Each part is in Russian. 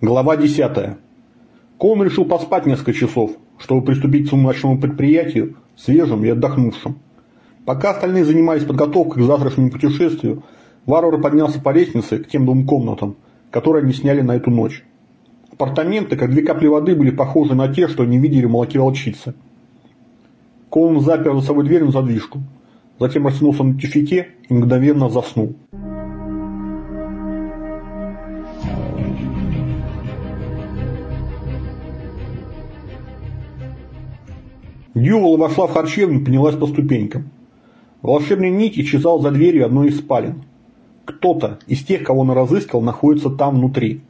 Глава 10. Коун решил поспать несколько часов, чтобы приступить к своему предприятию свежим и отдохнувшим. Пока остальные занимались подготовкой к завтрашнему путешествию, варвар поднялся по лестнице к тем двум комнатам, которые они сняли на эту ночь. Апартаменты, как две капли воды, были похожи на те, что они видели в молоке волчицы. Коун запер за собой дверь на задвижку, затем растянулся на тюфике и мгновенно заснул. Дьювол вошла в харчевню и поднялась по ступенькам. Волшебная нить исчезал за дверью одной из спален. Кто-то из тех, кого он разыскал, находится там внутри.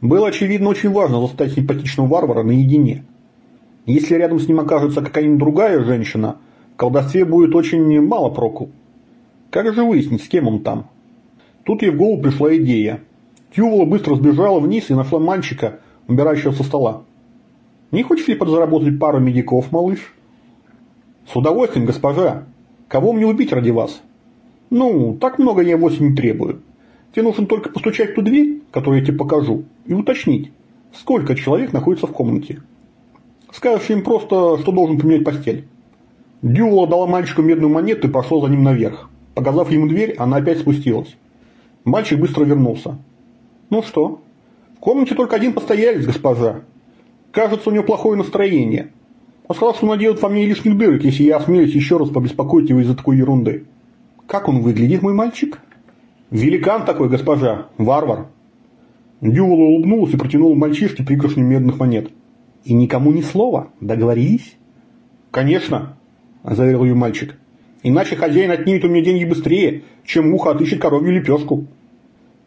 Было, очевидно, очень важно застать симпатичного варвара наедине. Если рядом с ним окажется какая-нибудь другая женщина, в колдовстве будет очень мало проку. Как же выяснить, с кем он там? Тут ей в голову пришла идея. Тювола быстро сбежала вниз и нашла мальчика, убирающего со стола. «Не хочешь ли подзаработать пару медиков, малыш?» «С удовольствием, госпожа. Кого мне убить ради вас?» «Ну, так много я вовсе не требую. Тебе нужно только постучать в ту дверь, которую я тебе покажу, и уточнить, сколько человек находится в комнате. Скажешь им просто, что должен поменять постель». Дювола дала мальчику медную монету и пошла за ним наверх. Показав ему дверь, она опять спустилась. Мальчик быстро вернулся. «Ну что?» «В комнате только один постоялец, госпожа. Кажется, у него плохое настроение. Он сказал, что наделает во мне лишних дырок, если я осмелюсь еще раз побеспокоить его из-за такой ерунды. Как он выглядит, мой мальчик? Великан такой, госпожа. Варвар. Дювал улыбнулся и протянул мальчишке пригоршню медных монет. И никому ни слова. Договорились? Конечно, заверил ее мальчик. Иначе хозяин отнимет у меня деньги быстрее, чем ухо отыщет коровью лепешку.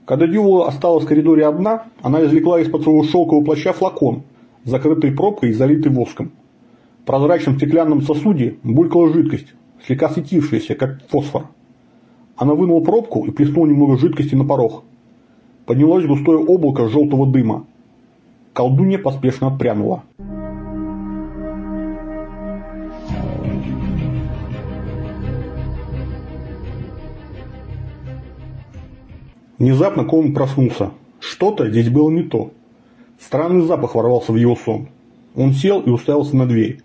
Когда Дювала осталась в коридоре одна, она извлекла из-под своего шелкового плаща флакон закрытый пробкой и залитый воском. В прозрачном стеклянном сосуде булькала жидкость, слегка светившаяся, как фосфор. Она вынула пробку и плеснула немного жидкости на порог. Поднялось густое облако желтого дыма. Колдунья поспешно отпрянула. Внезапно Коун проснулся. Что-то здесь было не то. Странный запах ворвался в его сон. Он сел и уставился на дверь.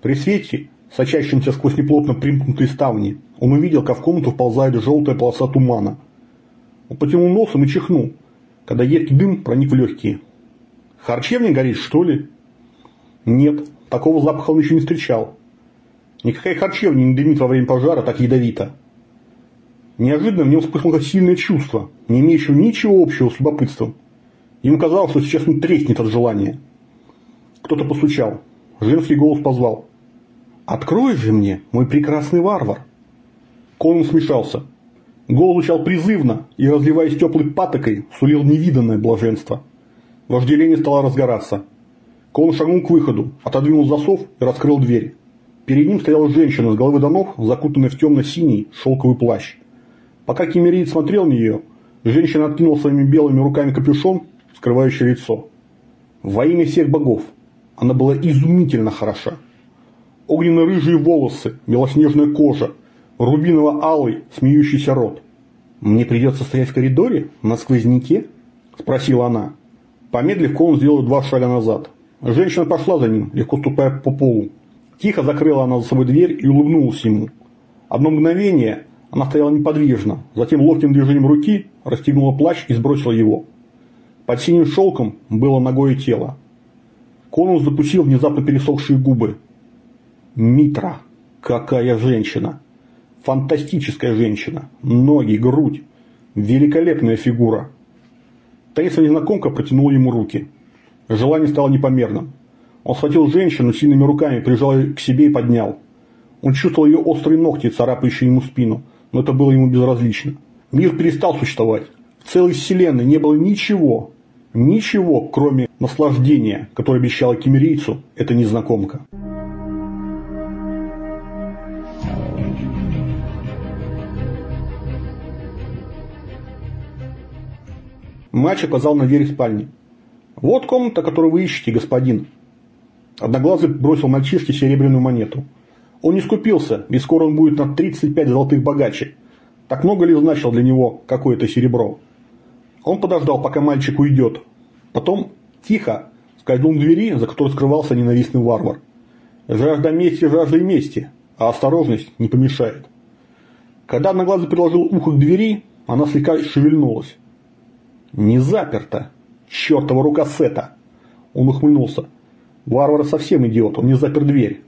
При свете, сочащемся сквозь неплотно примкнутые ставни, он увидел, как в комнату вползает желтая полоса тумана. Он потянул носом и чихнул, когда едкий дым проник в легкие. «Харчевня горит, что ли?» «Нет, такого запаха он еще не встречал. Никакая харчевня не дымит во время пожара так ядовито». Неожиданно в нем вспыхнуло сильное чувство, не имеющее ничего общего с любопытством – Ему казалось, что сейчас он треснет от желания. Кто-то постучал. Женский голос позвал. «Открой же мне, мой прекрасный варвар!» Конан смешался. Голос звучал призывно и, разливаясь теплой патокой, сулил невиданное блаженство. Вожделение стало разгораться. Конан шагнул к выходу, отодвинул засов и раскрыл дверь. Перед ним стояла женщина с головы до ног, закутанная в темно-синий шелковый плащ. Пока Кемериец смотрел на нее, женщина откинула своими белыми руками капюшон скрывающий лицо. Во имя всех богов. Она была изумительно хороша. Огненно-рыжие волосы, белоснежная кожа, рубиново-алый, смеющийся рот. «Мне придется стоять в коридоре? На сквозняке?» – спросила она. Помедлив, Коун сделал два шага назад. Женщина пошла за ним, легко ступая по полу. Тихо закрыла она за собой дверь и улыбнулась ему. Одно мгновение она стояла неподвижно, затем ловким движением руки расстегнула плащ и сбросила его. Под синим шелком было ногое тело. Конус запустил внезапно пересохшие губы. Митра. Какая женщина. Фантастическая женщина. Ноги, грудь. Великолепная фигура. Таиса незнакомка протянула ему руки. Желание стало непомерным. Он схватил женщину сильными руками, прижал ее к себе и поднял. Он чувствовал ее острые ногти, царапающие ему спину, но это было ему безразлично. Мир перестал существовать. В целой вселенной не было ничего, Ничего, кроме наслаждения, которое обещала кемерийцу эта незнакомка. Мач оказал на двери спальни. «Вот комната, которую вы ищете, господин». Одноглазый бросил мальчишке серебряную монету. Он не скупился, ведь скоро он будет на 35 золотых богаче. Так много ли значило для него какое-то серебро? Он подождал, пока мальчик уйдет. Потом тихо скользнул к двери, за которой скрывался ненавистный варвар. Жажда мести жаждой мести, а осторожность не помешает. Когда Одноглазый приложил ухо к двери, она слегка шевельнулась. «Не заперто! Чертова рука Сета!» Он ухмыльнулся. Варвар совсем идиот, он не запер дверь.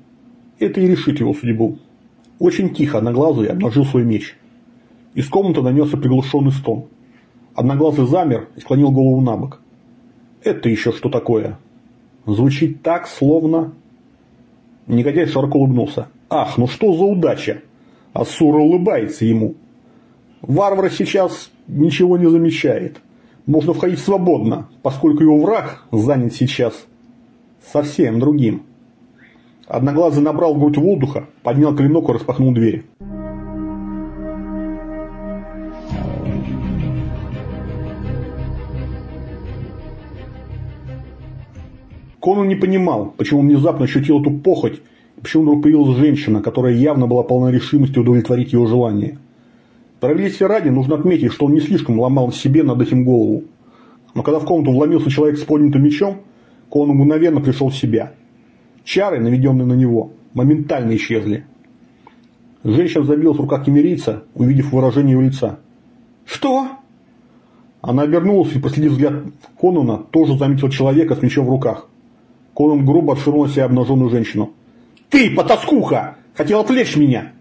Это и решит его судьбу. Очень тихо Одноглазый обнажил свой меч. Из комнаты донесся приглушенный стон. Одноглазый замер и склонил голову на бок. Это еще что такое? Звучит так, словно... Негодяй широко улыбнулся. Ах, ну что за удача! Ассура улыбается ему. Варвар сейчас ничего не замечает. Можно входить свободно, поскольку его враг занят сейчас совсем другим. Одноглазый набрал грудь воздуха, поднял клинок и распахнул дверь. Конан не понимал, почему внезапно ощутил эту похоть, и почему вдруг появилась женщина, которая явно была полна решимости удовлетворить его желание. Справедливости ради нужно отметить, что он не слишком ломал себе над этим голову. Но когда в комнату вломился человек с поднятым мечом, Конан мгновенно пришел в себя. Чары, наведенные на него, моментально исчезли. Женщина забилась в руках кемерийца, увидев выражение его лица. «Что?» Она обернулась и, проследив взгляд Конуна, тоже заметила человека с мечом в руках. Конан грубо отшвырнул себя обнаженную женщину. «Ты, потаскуха! Хотел отвлечь меня!»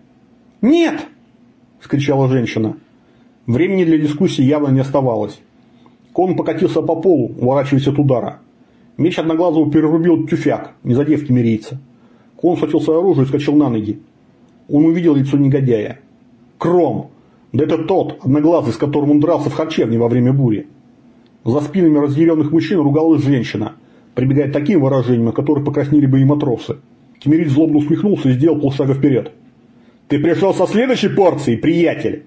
«Нет!» – скричала женщина. Времени для дискуссии явно не оставалось. Кон покатился по полу, уворачиваясь от удара. Меч Одноглазого перерубил тюфяк, не задев кемерийца. Кон схватил свое оружие и скачал на ноги. Он увидел лицо негодяя. Кром! Да это тот, Одноглазый, с которым он дрался в харчевне во время бури. За спинами разъяренных мужчин ругалась женщина, прибегая к таким выражениям, о которых покраснели бы и матросы. Кемерит злобно усмехнулся и сделал полшага вперед. «Ты пришел со следующей порцией, приятель!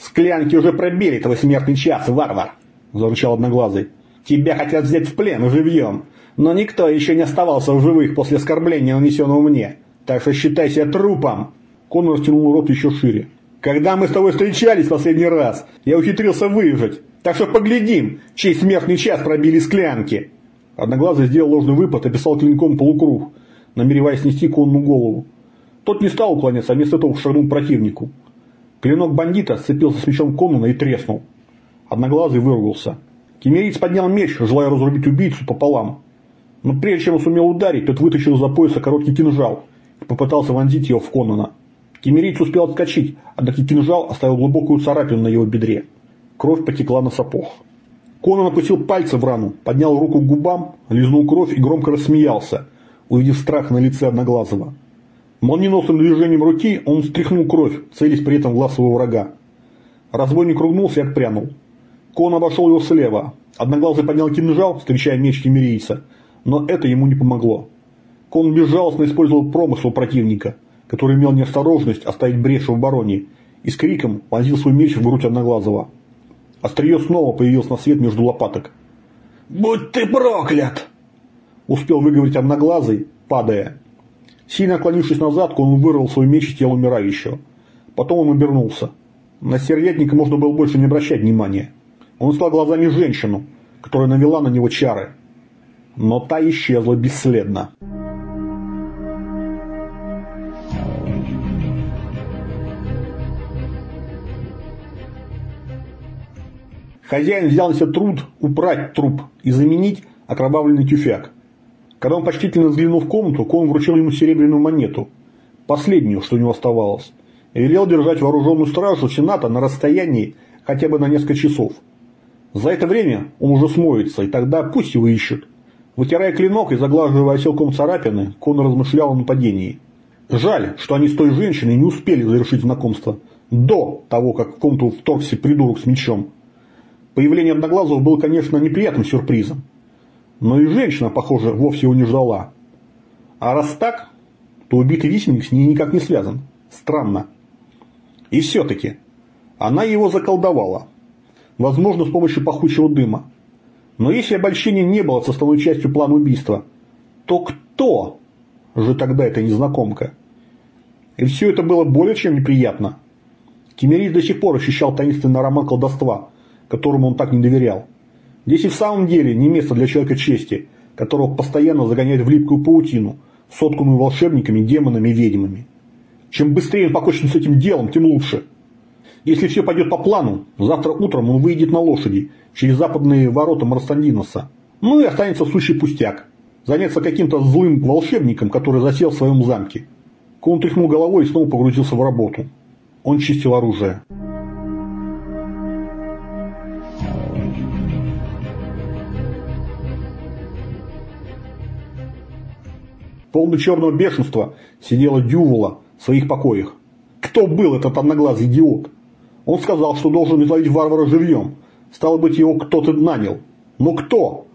Склянки уже пробили твой смертный час, варвар!» – зарычал Одноглазый. «Тебя хотят взять в плен живьем, но никто еще не оставался в живых после оскорбления, нанесенного мне. Так что считай себя трупом!» Конор растянул рот еще шире. «Когда мы с тобой встречались в последний раз, я ухитрился выжить. Так что поглядим, чей смертный час пробили склянки!» Одноглазый сделал ложный выпад и клинком полукруг, намереваясь снести конную голову. Тот не стал уклоняться, а вместо того шагнул противнику. Клинок бандита сцепился с мечом Конуна и треснул. Одноглазый выругался. Кемериц поднял меч, желая разрубить убийцу пополам. Но прежде чем он сумел ударить, тот вытащил из-за пояса короткий кинжал и попытался вонзить его в Конона. Кемерийц успел отскочить, однако кинжал оставил глубокую царапину на его бедре. Кровь потекла на сапог. Конан опустил пальцы в рану, поднял руку к губам, лизнул кровь и громко рассмеялся, увидев страх на лице Одноглазого. Молниеносным движением руки он стряхнул кровь, целясь при этом в глаз своего врага. Разбойник ругнулся и отпрянул. Кон обошел его слева. Одноглазый поднял кинжал, встречая меч кемерийца, но это ему не помогло. Кон безжалостно использовал промысл противника, который имел неосторожность оставить брешь в обороне, и с криком вонзил свой меч в грудь Одноглазого. Острие снова появилось на свет между лопаток. «Будь ты проклят!» Успел выговорить Одноглазый, падая. Сильно отклонившись назад, он вырвал свой меч из тела умирающего. Потом он обернулся. На стервятника можно было больше не обращать внимания. Он искал глазами женщину, которая навела на него чары но та исчезла бесследно. Хозяин взял на себя труд убрать труп и заменить окровавленный тюфяк. Когда он почтительно взглянул в комнату, Кон вручил ему серебряную монету, последнюю, что у него оставалось, и велел держать вооруженную стражу Сената на расстоянии хотя бы на несколько часов. За это время он уже смоется, и тогда пусть его ищут. Вытирая клинок и заглаживая оселком царапины, Кон размышлял о нападении. Жаль, что они с той женщиной не успели завершить знакомство до того, как в комнату вторгся придурок с мечом. Появление Одноглазого было, конечно, неприятным сюрпризом. Но и женщина, похоже, вовсе его не ждала. А раз так, то убитый висельник с ней никак не связан. Странно. И все-таки она его заколдовала. Возможно, с помощью пахучего дыма. Но если обольщение не было составной частью плана убийства, то кто же тогда эта незнакомка? И все это было более чем неприятно. Кемерис до сих пор ощущал таинственный аромат колдовства, которому он так не доверял. Здесь и в самом деле не место для человека чести, которого постоянно загоняют в липкую паутину, сотканную волшебниками, демонами и ведьмами. Чем быстрее он покончит с этим делом, тем лучше. Если все пойдет по плану, завтра утром он выйдет на лошади через западные ворота Марстандиноса. Ну и останется сущий пустяк. Заняться каким-то злым волшебником, который засел в своем замке. Кон тряхнул головой и снова погрузился в работу. Он чистил оружие. Полный черного бешенства сидела Дювола в своих покоях. Кто был этот одноглазый идиот? Он сказал, что должен изловить варвара живьем. Стало быть, его кто-то нанял. Но кто?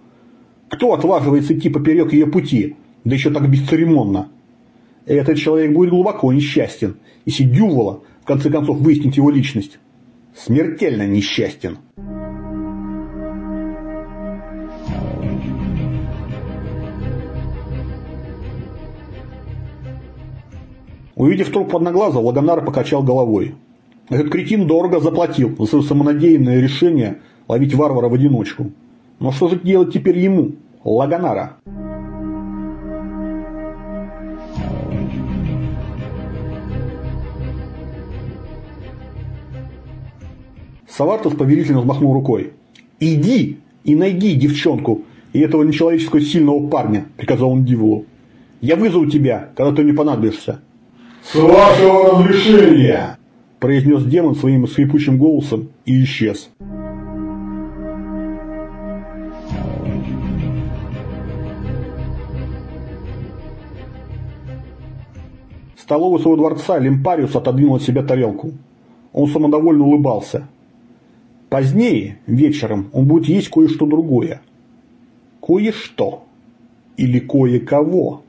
Кто отваживается идти поперек ее пути, да еще так бесцеремонно? Этот человек будет глубоко несчастен, если Дювола в конце концов выяснит его личность. Смертельно несчастен. Увидев труп одноглаза, Лагонар покачал головой. Этот кретин дорого заплатил за свое самонадеянное решение ловить варвара в одиночку. Но что же делать теперь ему, Лагонара? Савартос повелительно взмахнул рукой. «Иди и найди девчонку и этого нечеловеческого сильного парня», – приказал он Дивулу. «Я вызову тебя, когда ты мне понадобишься». «С вашего разрешения!» – произнес демон своим скрипучим голосом и исчез. Столовый своего дворца Лимпариус отодвинул от себя тарелку. Он самодовольно улыбался. Позднее, вечером, он будет есть кое-что другое. Кое-что. Или кое-кого.